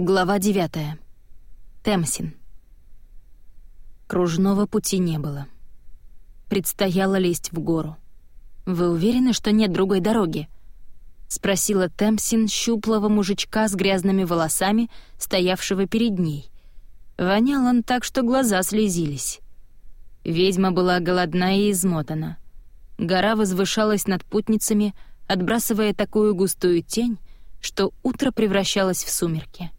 Глава 9. Темсин. Кружного пути не было. Предстояло лезть в гору. «Вы уверены, что нет другой дороги?» — спросила Темсин щуплого мужичка с грязными волосами, стоявшего перед ней. Вонял он так, что глаза слезились. Ведьма была голодна и измотана. Гора возвышалась над путницами, отбрасывая такую густую тень, что утро превращалось в сумерки.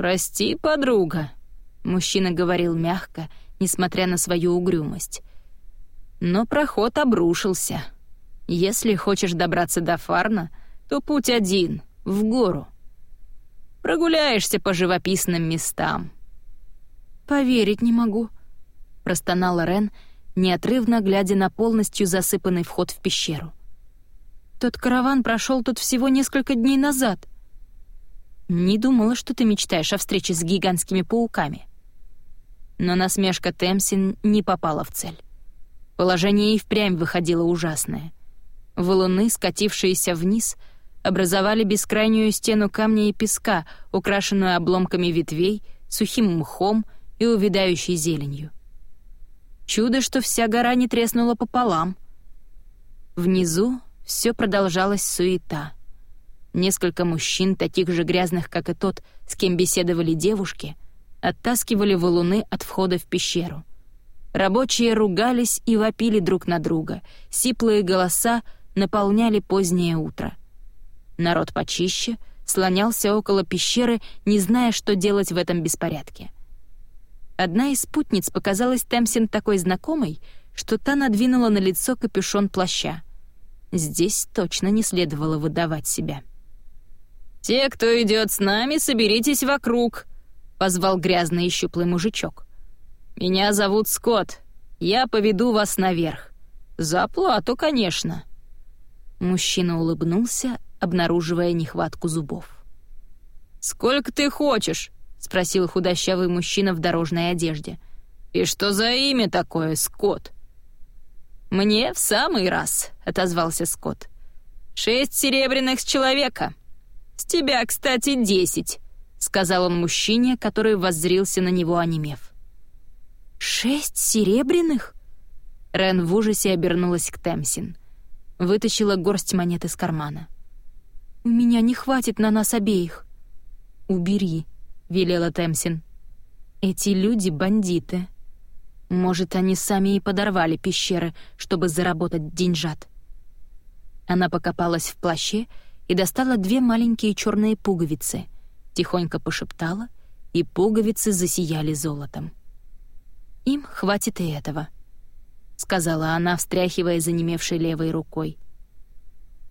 «Прости, подруга», — мужчина говорил мягко, несмотря на свою угрюмость. «Но проход обрушился. Если хочешь добраться до Фарна, то путь один — в гору. Прогуляешься по живописным местам». «Поверить не могу», — простонала Рен, неотрывно глядя на полностью засыпанный вход в пещеру. «Тот караван прошел тут всего несколько дней назад». «Не думала, что ты мечтаешь о встрече с гигантскими пауками». Но насмешка Темсин не попала в цель. Положение и впрямь выходило ужасное. Валуны, скатившиеся вниз, образовали бескрайнюю стену камня и песка, украшенную обломками ветвей, сухим мхом и увядающей зеленью. Чудо, что вся гора не треснула пополам. Внизу все продолжалась суета — Несколько мужчин, таких же грязных, как и тот, с кем беседовали девушки, оттаскивали валуны от входа в пещеру. Рабочие ругались и вопили друг на друга, сиплые голоса наполняли позднее утро. Народ почище слонялся около пещеры, не зная, что делать в этом беспорядке. Одна из спутниц показалась Темсин такой знакомой, что та надвинула на лицо капюшон плаща. Здесь точно не следовало выдавать себя. «Те, кто идет с нами, соберитесь вокруг», — позвал грязный и щуплый мужичок. «Меня зовут Скотт. Я поведу вас наверх. За плату, конечно». Мужчина улыбнулся, обнаруживая нехватку зубов. «Сколько ты хочешь?» — спросил худощавый мужчина в дорожной одежде. «И что за имя такое, Скотт?» «Мне в самый раз», — отозвался Скотт. «Шесть серебряных с человека». «С тебя, кстати, десять», — сказал он мужчине, который воззрился на него, онемев. «Шесть серебряных?» Рен в ужасе обернулась к Темсин. Вытащила горсть монет из кармана. «У меня не хватит на нас обеих». «Убери», — велела Темсин. «Эти люди — бандиты. Может, они сами и подорвали пещеры, чтобы заработать деньжат». Она покопалась в плаще и достала две маленькие черные пуговицы, тихонько пошептала, и пуговицы засияли золотом. «Им хватит и этого», — сказала она, встряхивая занемевшей левой рукой.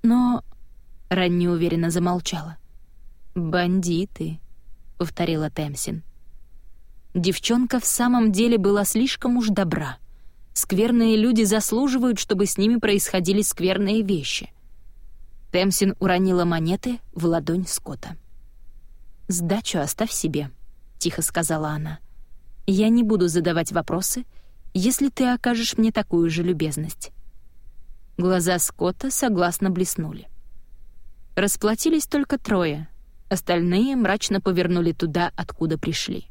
«Но...» — Ран неуверенно замолчала. «Бандиты», — повторила Темсин. Девчонка в самом деле была слишком уж добра. Скверные люди заслуживают, чтобы с ними происходили скверные вещи — Темсин уронила монеты в ладонь Скотта. «Сдачу оставь себе», — тихо сказала она. «Я не буду задавать вопросы, если ты окажешь мне такую же любезность». Глаза Скотта согласно блеснули. Расплатились только трое, остальные мрачно повернули туда, откуда пришли.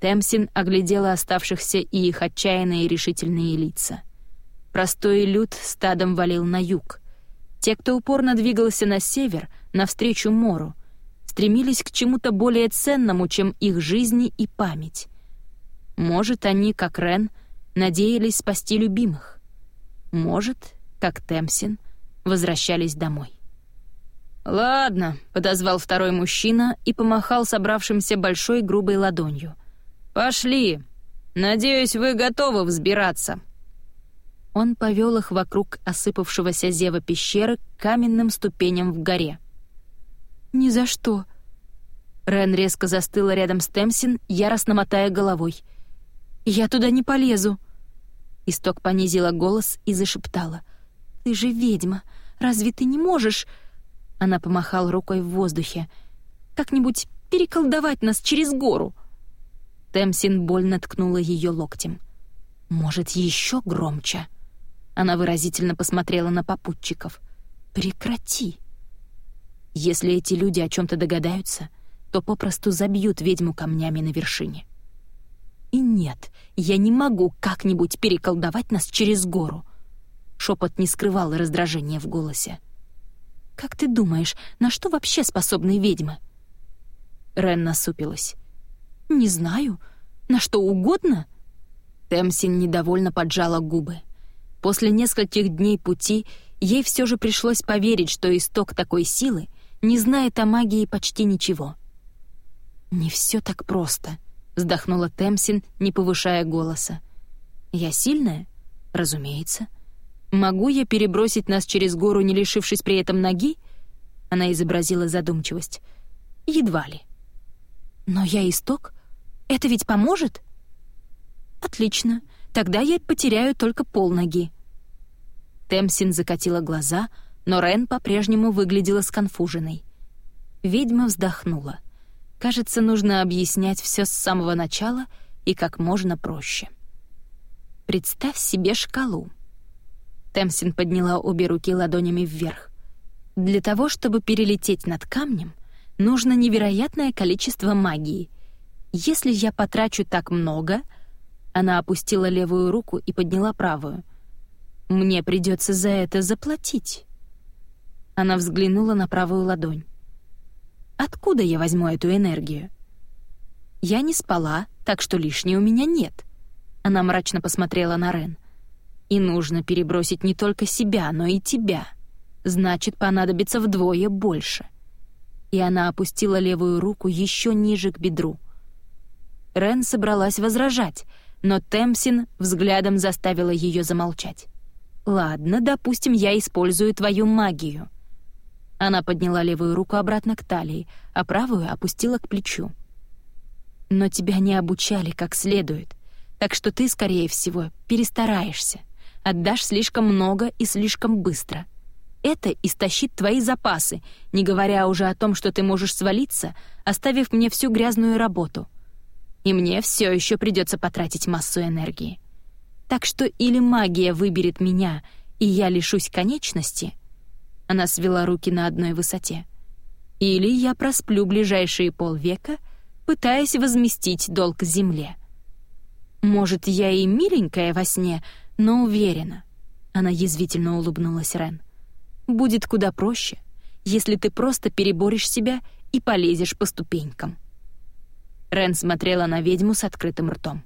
Темсин оглядела оставшихся и их отчаянные решительные лица. Простой люд стадом валил на юг, те, кто упорно двигался на север, навстречу Мору, стремились к чему-то более ценному, чем их жизни и память. Может, они, как Рен, надеялись спасти любимых. Может, как Темсин, возвращались домой. «Ладно», — подозвал второй мужчина и помахал собравшимся большой грубой ладонью. «Пошли. Надеюсь, вы готовы взбираться». Он повел их вокруг осыпавшегося зева пещеры к каменным ступеням в горе. «Ни за что!» Рен резко застыла рядом с Темсин, яростно мотая головой. «Я туда не полезу!» Исток понизила голос и зашептала. «Ты же ведьма! Разве ты не можешь...» Она помахала рукой в воздухе. «Как-нибудь переколдовать нас через гору!» Темсин больно ткнула ее локтем. «Может, еще громче?» Она выразительно посмотрела на попутчиков. «Прекрати!» «Если эти люди о чем то догадаются, то попросту забьют ведьму камнями на вершине. И нет, я не могу как-нибудь переколдовать нас через гору. Шепот не скрывал раздражения в голосе. Как ты думаешь, на что вообще способны ведьмы? Рен насупилась. Не знаю. На что угодно? Темсин недовольно поджала губы. После нескольких дней пути ей все же пришлось поверить, что исток такой силы не знает о магии почти ничего. «Не все так просто», — вздохнула Темсин, не повышая голоса. «Я сильная? Разумеется. Могу я перебросить нас через гору, не лишившись при этом ноги?» Она изобразила задумчивость. «Едва ли». «Но я исток? Это ведь поможет?» «Отлично. Тогда я потеряю только полноги». Темсин закатила глаза, но Рен по-прежнему выглядела сконфуженной. Ведьма вздохнула. Кажется, нужно объяснять все с самого начала и как можно проще. «Представь себе шкалу». Темсин подняла обе руки ладонями вверх. «Для того, чтобы перелететь над камнем, нужно невероятное количество магии. Если я потрачу так много...» Она опустила левую руку и подняла правую. «Мне придется за это заплатить». Она взглянула на правую ладонь. «Откуда я возьму эту энергию?» «Я не спала, так что лишней у меня нет». Она мрачно посмотрела на Рен. «И нужно перебросить не только себя, но и тебя. Значит, понадобится вдвое больше». И она опустила левую руку еще ниже к бедру. Рен собралась возражать — но Темсин взглядом заставила ее замолчать. «Ладно, допустим, я использую твою магию». Она подняла левую руку обратно к талии, а правую опустила к плечу. «Но тебя не обучали как следует, так что ты, скорее всего, перестараешься, отдашь слишком много и слишком быстро. Это истощит твои запасы, не говоря уже о том, что ты можешь свалиться, оставив мне всю грязную работу» и мне все еще придется потратить массу энергии. Так что или магия выберет меня, и я лишусь конечности, она свела руки на одной высоте, или я просплю ближайшие полвека, пытаясь возместить долг земле. Может, я и миленькая во сне, но уверена. Она язвительно улыбнулась Рен. Будет куда проще, если ты просто переборешь себя и полезешь по ступенькам. Рен смотрела на ведьму с открытым ртом.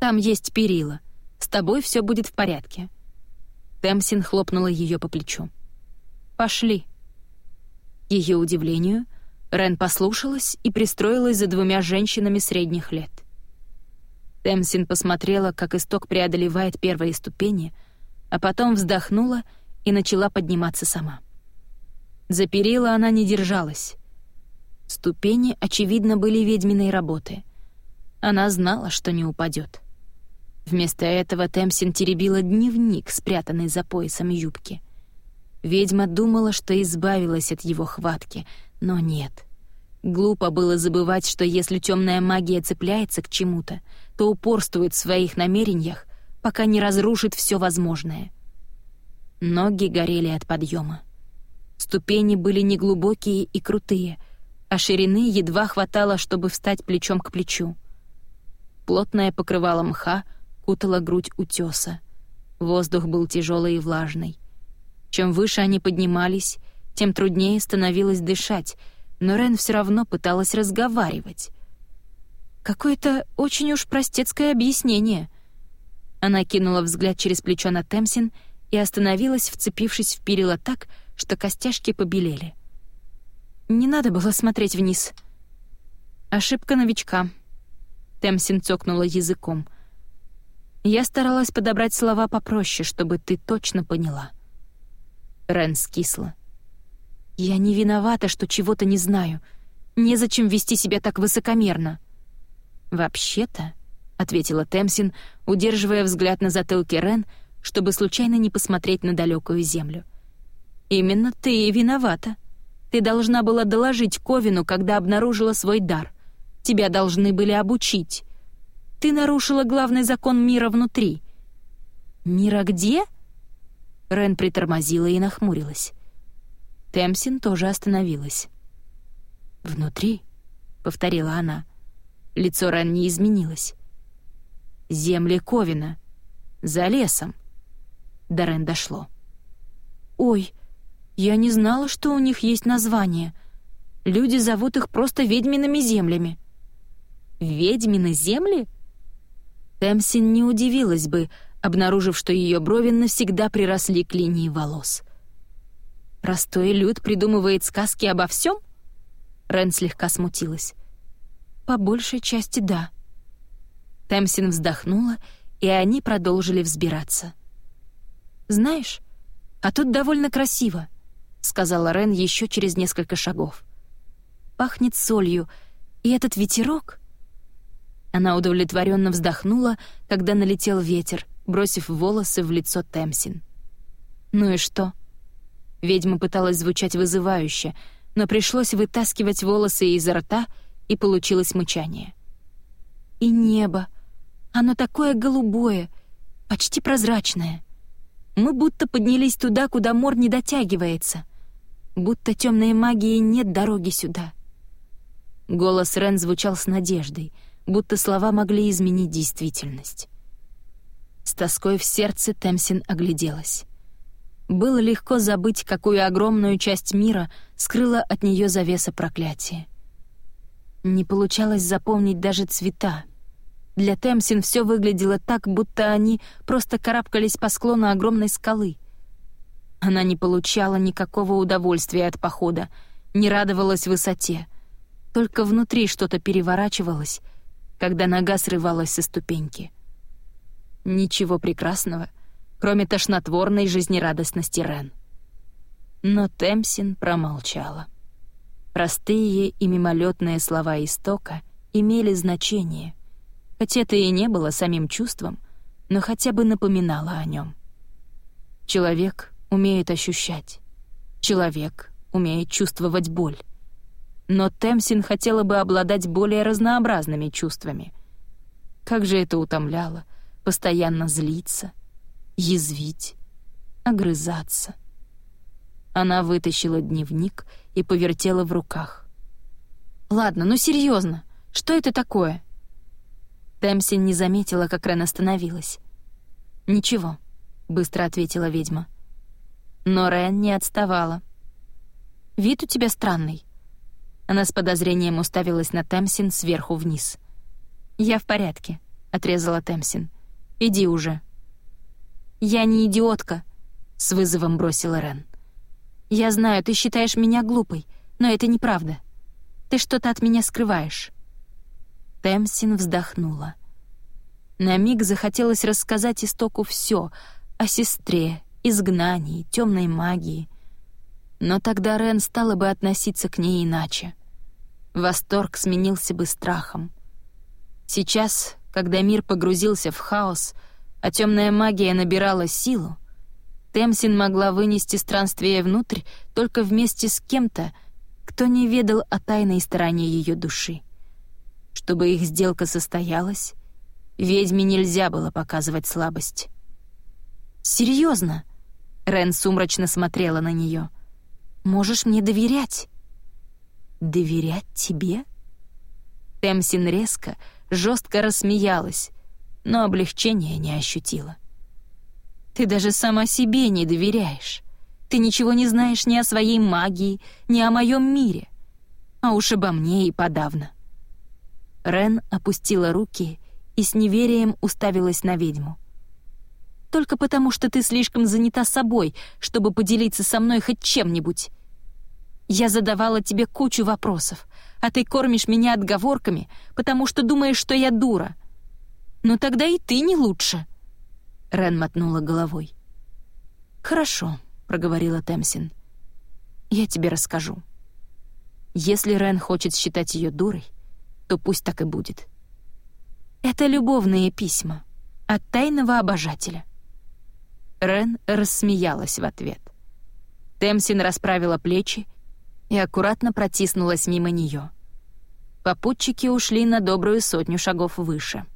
«Там есть перила. С тобой все будет в порядке». Темсин хлопнула ее по плечу. «Пошли». Ее удивлению, Рен послушалась и пристроилась за двумя женщинами средних лет. Темсин посмотрела, как исток преодолевает первые ступени, а потом вздохнула и начала подниматься сама. За перила она не держалась, Ступени, очевидно, были ведьминой работы. Она знала, что не упадет. Вместо этого Темсин теребила дневник, спрятанный за поясом юбки. Ведьма думала, что избавилась от его хватки, но нет. Глупо было забывать, что если темная магия цепляется к чему-то, то упорствует в своих намерениях, пока не разрушит все возможное. Ноги горели от подъема. Ступени были неглубокие и крутые — а ширины едва хватало, чтобы встать плечом к плечу. Плотное покрывало мха кутало грудь утеса. Воздух был тяжелый и влажный. Чем выше они поднимались, тем труднее становилось дышать, но Рен все равно пыталась разговаривать. Какое-то очень уж простецкое объяснение. Она кинула взгляд через плечо на Темсин и остановилась, вцепившись в перила так, что костяшки побелели — не надо было смотреть вниз. Ошибка новичка. Темсин цокнула языком. Я старалась подобрать слова попроще, чтобы ты точно поняла. Рен скисла. Я не виновата, что чего-то не знаю. Незачем вести себя так высокомерно. Вообще-то, ответила Темсин, удерживая взгляд на затылке Рен, чтобы случайно не посмотреть на далекую землю. Именно ты и виновата. Ты должна была доложить Ковину, когда обнаружила свой дар. Тебя должны были обучить. Ты нарушила главный закон мира внутри. Мира где? Рен притормозила и нахмурилась. Темсин тоже остановилась. «Внутри?» — повторила она. Лицо Рен не изменилось. «Земли Ковина. За лесом». До Рен дошло. «Ой, я не знала, что у них есть название. Люди зовут их просто ведьмиными землями». «Ведьмины земли?» Темсин не удивилась бы, обнаружив, что ее брови навсегда приросли к линии волос. «Простой люд придумывает сказки обо всем? Рен слегка смутилась. «По большей части, да». Темсин вздохнула, и они продолжили взбираться. «Знаешь, а тут довольно красиво», — сказала Рен еще через несколько шагов. «Пахнет солью, и этот ветерок...» Она удовлетворенно вздохнула, когда налетел ветер, бросив волосы в лицо Темсин. «Ну и что?» Ведьма пыталась звучать вызывающе, но пришлось вытаскивать волосы изо рта, и получилось мычание. «И небо! Оно такое голубое, почти прозрачное. Мы будто поднялись туда, куда мор не дотягивается. Будто темной магии нет дороги сюда». Голос Рен звучал с надеждой, будто слова могли изменить действительность. С тоской в сердце Темсин огляделась. Было легко забыть, какую огромную часть мира скрыла от нее завеса проклятия. Не получалось запомнить даже цвета. Для Темсин все выглядело так, будто они просто карабкались по склону огромной скалы. Она не получала никакого удовольствия от похода, не радовалась высоте. Только внутри что-то переворачивалось, когда нога срывалась со ступеньки. Ничего прекрасного, кроме тошнотворной жизнерадостности Рен. Но Темсин промолчала. Простые и мимолетные слова истока имели значение, хотя это и не было самим чувством, но хотя бы напоминало о нем. Человек умеет ощущать. Человек умеет чувствовать боль. Но Темсин хотела бы обладать более разнообразными чувствами. Как же это утомляло, постоянно злиться, язвить, огрызаться. Она вытащила дневник и повертела в руках. «Ладно, ну серьезно, что это такое?» Темсин не заметила, как Рен остановилась. «Ничего», — быстро ответила ведьма. Но Рен не отставала. «Вид у тебя странный». Она с подозрением уставилась на Темсин сверху вниз. «Я в порядке», — отрезала Темсин. «Иди уже». «Я не идиотка», — с вызовом бросила Рен. Я знаю, ты считаешь меня глупой, но это неправда. Ты что-то от меня скрываешь». Темсин вздохнула. На миг захотелось рассказать Истоку все о сестре, изгнании, темной магии. Но тогда Рен стала бы относиться к ней иначе. Восторг сменился бы страхом. Сейчас, когда мир погрузился в хаос, а темная магия набирала силу, Темсин могла вынести странствие внутрь только вместе с кем-то, кто не ведал о тайной стороне ее души. Чтобы их сделка состоялась, ведьме нельзя было показывать слабость. «Серьезно?» — Рен сумрачно смотрела на нее. «Можешь мне доверять?» «Доверять тебе?» Темсин резко, жестко рассмеялась, но облегчения не ощутила. Ты даже сама себе не доверяешь. Ты ничего не знаешь ни о своей магии, ни о моем мире. А уж обо мне и подавно». Рен опустила руки и с неверием уставилась на ведьму. «Только потому, что ты слишком занята собой, чтобы поделиться со мной хоть чем-нибудь. Я задавала тебе кучу вопросов, а ты кормишь меня отговорками, потому что думаешь, что я дура. Но тогда и ты не лучше». Рен мотнула головой. «Хорошо», — проговорила Темсин. «Я тебе расскажу. Если Рен хочет считать ее дурой, то пусть так и будет. Это любовные письма от тайного обожателя». Рен рассмеялась в ответ. Темсин расправила плечи и аккуратно протиснулась мимо нее. Попутчики ушли на добрую сотню шагов выше —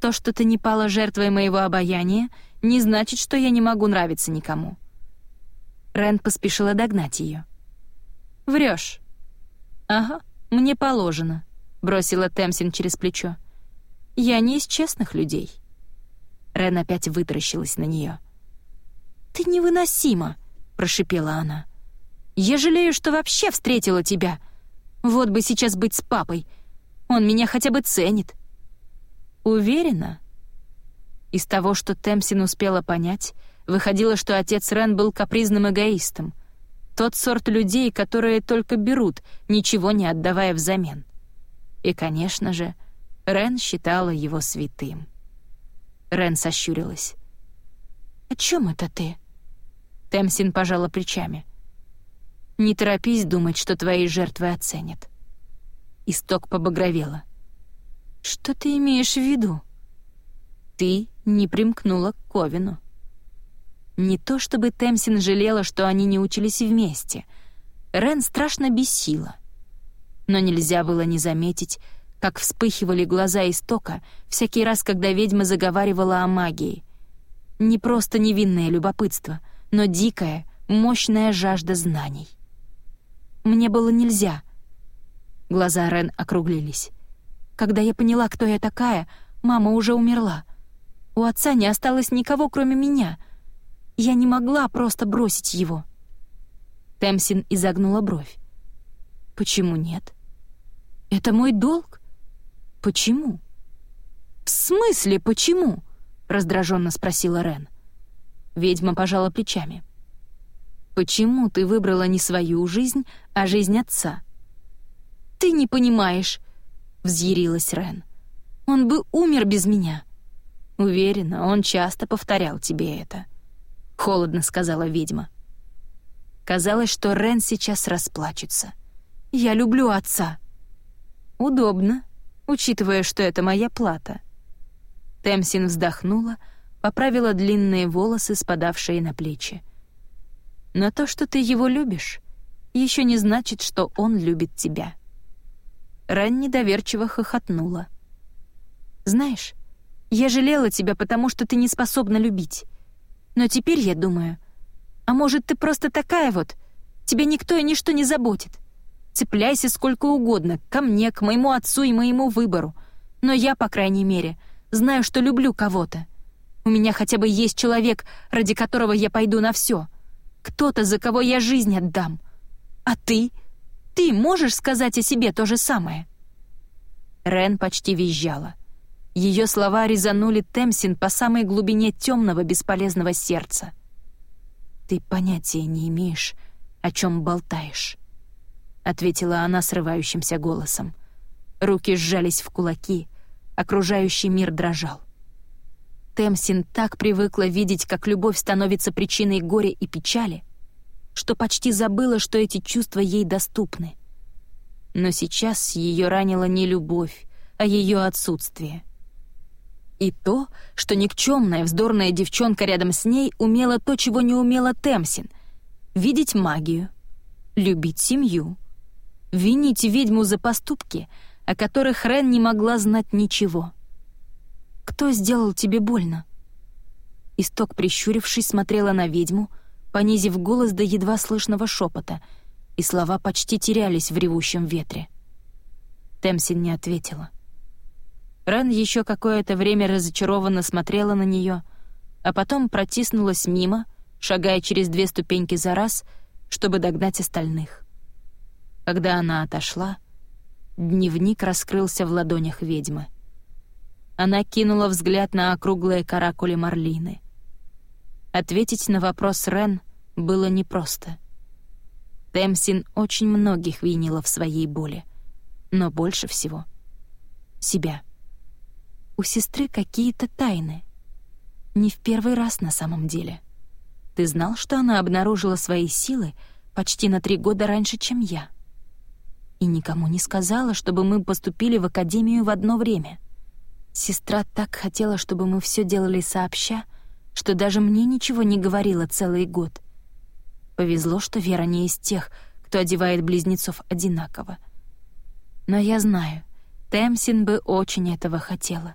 то, что ты не пала жертвой моего обаяния, не значит, что я не могу нравиться никому». Рен поспешила догнать ее. Врешь. «Ага, мне положено», — бросила Темсин через плечо. «Я не из честных людей». Рен опять вытаращилась на нее. «Ты невыносима!» — прошипела она. «Я жалею, что вообще встретила тебя. Вот бы сейчас быть с папой. Он меня хотя бы ценит». «Уверена?» Из того, что Темсин успела понять, выходило, что отец Рен был капризным эгоистом. Тот сорт людей, которые только берут, ничего не отдавая взамен. И, конечно же, Рен считала его святым. Рен сощурилась. «О чем это ты?» Темсин пожала плечами. «Не торопись думать, что твои жертвы оценят». Исток побагровела. «Что ты имеешь в виду?» «Ты не примкнула к Ковину». Не то чтобы Темсин жалела, что они не учились вместе. Рен страшно бесила. Но нельзя было не заметить, как вспыхивали глаза истока всякий раз, когда ведьма заговаривала о магии. Не просто невинное любопытство, но дикая, мощная жажда знаний. «Мне было нельзя». Глаза Рен округлились. «Когда я поняла, кто я такая, мама уже умерла. У отца не осталось никого, кроме меня. Я не могла просто бросить его». Темсин изогнула бровь. «Почему нет?» «Это мой долг?» «Почему?» «В смысле почему?» — раздраженно спросила Рен. Ведьма пожала плечами. «Почему ты выбрала не свою жизнь, а жизнь отца?» «Ты не понимаешь», — взъярилась Рен. «Он бы умер без меня». «Уверена, он часто повторял тебе это», — холодно сказала ведьма. Казалось, что Рен сейчас расплачется. «Я люблю отца». «Удобно», учитывая, что это моя плата». Темсин вздохнула, поправила длинные волосы, спадавшие на плечи. «Но то, что ты его любишь, еще не значит, что он любит тебя». Ран недоверчиво хохотнула. «Знаешь, я жалела тебя, потому что ты не способна любить. Но теперь я думаю, а может, ты просто такая вот, тебя никто и ничто не заботит. Цепляйся сколько угодно, ко мне, к моему отцу и моему выбору. Но я, по крайней мере, знаю, что люблю кого-то. У меня хотя бы есть человек, ради которого я пойду на все. Кто-то, за кого я жизнь отдам. А ты? Ты можешь сказать о себе то же самое?» Рен почти визжала. Ее слова резанули Темсин по самой глубине темного бесполезного сердца. «Ты понятия не имеешь, о чем болтаешь». — ответила она срывающимся голосом. Руки сжались в кулаки, окружающий мир дрожал. Темсин так привыкла видеть, как любовь становится причиной горя и печали, что почти забыла, что эти чувства ей доступны. Но сейчас ее ранила не любовь, а ее отсутствие. И то, что никчемная вздорная девчонка рядом с ней умела то, чего не умела Темсин — видеть магию, любить семью — винить ведьму за поступки, о которых Рен не могла знать ничего. «Кто сделал тебе больно?» Исток, прищурившись, смотрела на ведьму, понизив голос до едва слышного шепота, и слова почти терялись в ревущем ветре. Темсин не ответила. Рен еще какое-то время разочарованно смотрела на нее, а потом протиснулась мимо, шагая через две ступеньки за раз, чтобы догнать остальных. Когда она отошла, дневник раскрылся в ладонях ведьмы. Она кинула взгляд на округлые каракули Марлины. Ответить на вопрос Рен было непросто. Темсин очень многих винила в своей боли, но больше всего — себя. У сестры какие-то тайны. Не в первый раз на самом деле. Ты знал, что она обнаружила свои силы почти на три года раньше, чем я?» И никому не сказала, чтобы мы поступили в академию в одно время. Сестра так хотела, чтобы мы все делали сообща, что даже мне ничего не говорила целый год. Повезло, что Вера не из тех, кто одевает близнецов одинаково. Но я знаю, Темсин бы очень этого хотела.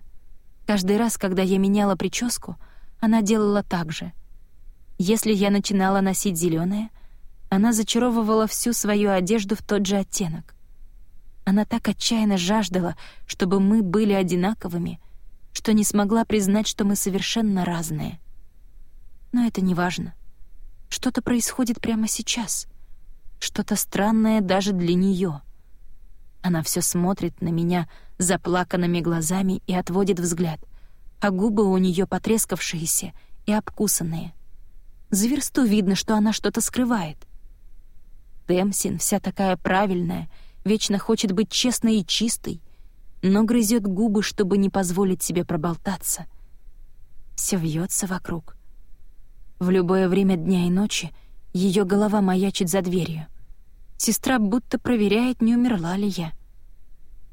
Каждый раз, когда я меняла прическу, она делала так же. Если я начинала носить зеленое, она зачаровывала всю свою одежду в тот же оттенок. Она так отчаянно жаждала, чтобы мы были одинаковыми, что не смогла признать, что мы совершенно разные. Но это не важно. Что-то происходит прямо сейчас. Что-то странное даже для нее. Она все смотрит на меня заплаканными глазами и отводит взгляд, а губы у нее потрескавшиеся и обкусанные. Зверсту видно, что она что-то скрывает. Темсин вся такая правильная, вечно хочет быть честной и чистой, но грызет губы, чтобы не позволить себе проболтаться. Все вьется вокруг. В любое время дня и ночи ее голова маячит за дверью. Сестра будто проверяет, не умерла ли я.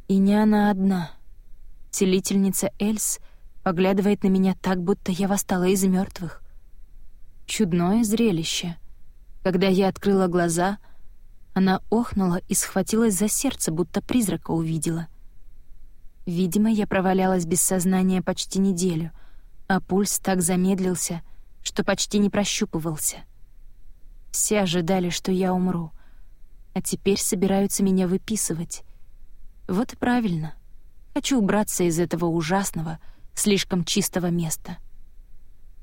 И не она одна. Целительница Эльс поглядывает на меня так, будто я восстала из мертвых. Чудное зрелище. Когда я открыла глаза, она охнула и схватилась за сердце, будто призрака увидела. Видимо, я провалялась без сознания почти неделю, а пульс так замедлился, что почти не прощупывался. Все ожидали, что я умру, а теперь собираются меня выписывать. Вот и правильно. Хочу убраться из этого ужасного, слишком чистого места.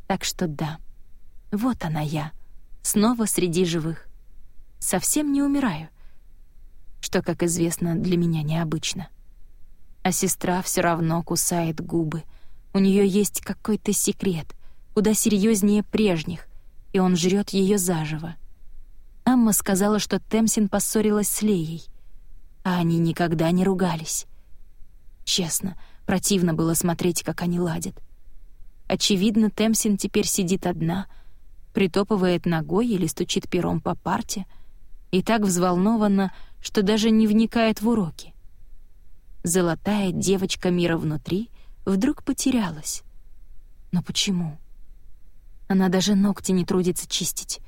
Так что да, вот она я, снова среди живых. Совсем не умираю, что, как известно, для меня необычно. А сестра все равно кусает губы. У нее есть какой-то секрет, куда серьезнее прежних, и он жрет ее заживо. Амма сказала, что Темсин поссорилась с Леей, а они никогда не ругались. Честно, противно было смотреть, как они ладят. Очевидно, Темсин теперь сидит одна, притопывает ногой или стучит пером по парте, и так взволнованно, что даже не вникает в уроки. Золотая девочка мира внутри вдруг потерялась. Но почему? Она даже ногти не трудится чистить.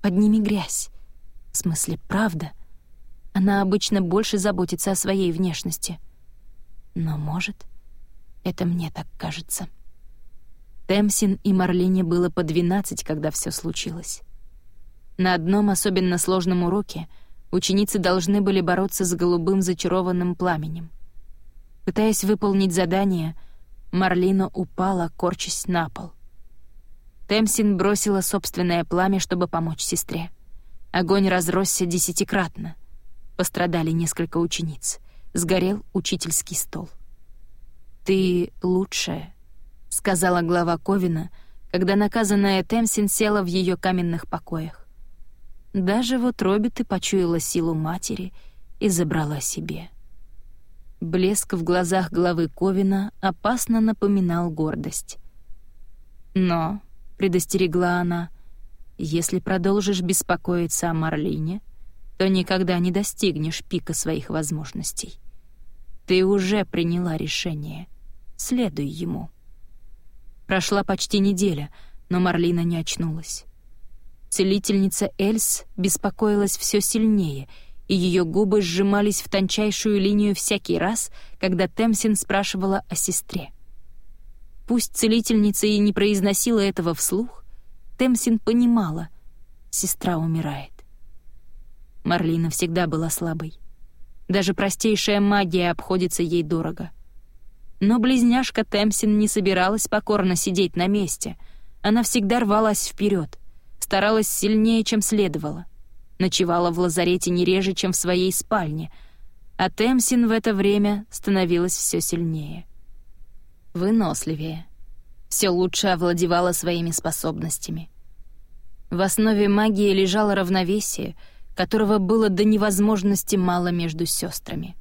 Под ними грязь. В смысле, правда? Она обычно больше заботится о своей внешности. Но, может, это мне так кажется. Темсин и Марлине было по двенадцать, когда все случилось. На одном особенно сложном уроке ученицы должны были бороться с голубым зачарованным пламенем. Пытаясь выполнить задание, Марлина упала, корчась на пол. Темсин бросила собственное пламя, чтобы помочь сестре. Огонь разросся десятикратно. Пострадали несколько учениц. Сгорел учительский стол. «Ты лучшая», — сказала глава Ковина, когда наказанная Темсин села в ее каменных покоях. Даже вот Робби ты почуяла силу матери и забрала себе. Блеск в глазах главы Ковина опасно напоминал гордость. «Но», — предостерегла она, — «если продолжишь беспокоиться о Марлине, то никогда не достигнешь пика своих возможностей. Ты уже приняла решение. Следуй ему». Прошла почти неделя, но Марлина не очнулась. Целительница Эльс беспокоилась все сильнее — и ее губы сжимались в тончайшую линию всякий раз, когда Темсин спрашивала о сестре. Пусть целительница и не произносила этого вслух, Темсин понимала — сестра умирает. Марлина всегда была слабой. Даже простейшая магия обходится ей дорого. Но близняшка Темсин не собиралась покорно сидеть на месте. Она всегда рвалась вперед, старалась сильнее, чем следовало — ночевала в лазарете не реже, чем в своей спальне, а Темсин в это время становилась все сильнее. Выносливее. Все лучше овладевала своими способностями. В основе магии лежало равновесие, которого было до невозможности мало между сестрами.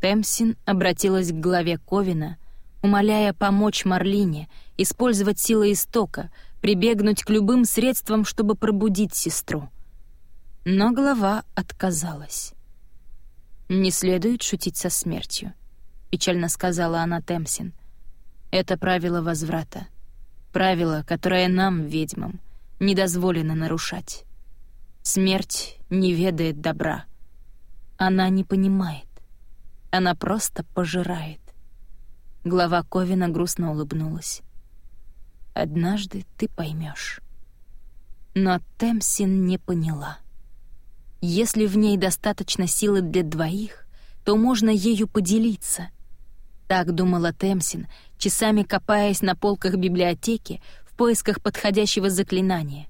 Темсин обратилась к главе Ковина, умоляя помочь Марлине, использовать силы истока, прибегнуть к любым средствам, чтобы пробудить сестру. Но глава отказалась. «Не следует шутить со смертью», — печально сказала она Темсин. «Это правило возврата. Правило, которое нам, ведьмам, не дозволено нарушать. Смерть не ведает добра. Она не понимает. Она просто пожирает». Глава Ковина грустно улыбнулась. «Однажды ты поймешь. Но Темсин не поняла. Если в ней достаточно силы для двоих, то можно ею поделиться. Так думала Темсин, часами копаясь на полках библиотеки в поисках подходящего заклинания.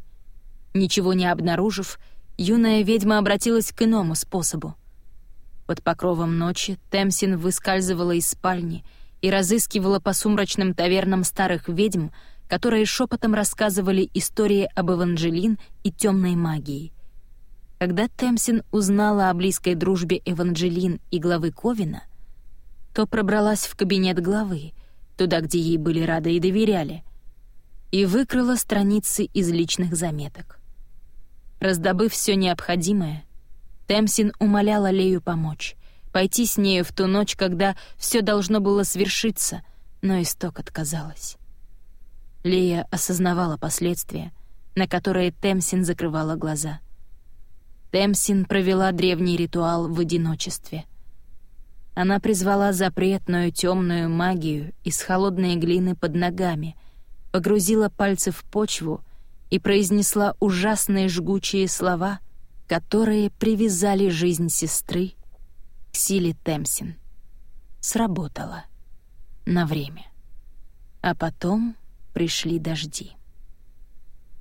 Ничего не обнаружив, юная ведьма обратилась к иному способу. Под покровом ночи Темсин выскальзывала из спальни и разыскивала по сумрачным тавернам старых ведьм, которые шепотом рассказывали истории об Эванжелин и темной магии. Когда Темсин узнала о близкой дружбе Эванжелин и главы Ковина, то пробралась в кабинет главы, туда, где ей были рады и доверяли, и выкрала страницы из личных заметок. Раздобыв все необходимое, Темсин умоляла Лею помочь, пойти с нею в ту ночь, когда все должно было свершиться, но исток отказалась. Лея осознавала последствия, на которые Темсин закрывала глаза. Темсин провела древний ритуал в одиночестве. Она призвала запретную темную магию из холодной глины под ногами, погрузила пальцы в почву и произнесла ужасные жгучие слова, которые привязали жизнь сестры к силе Темсин. Сработало. На время. А потом пришли дожди.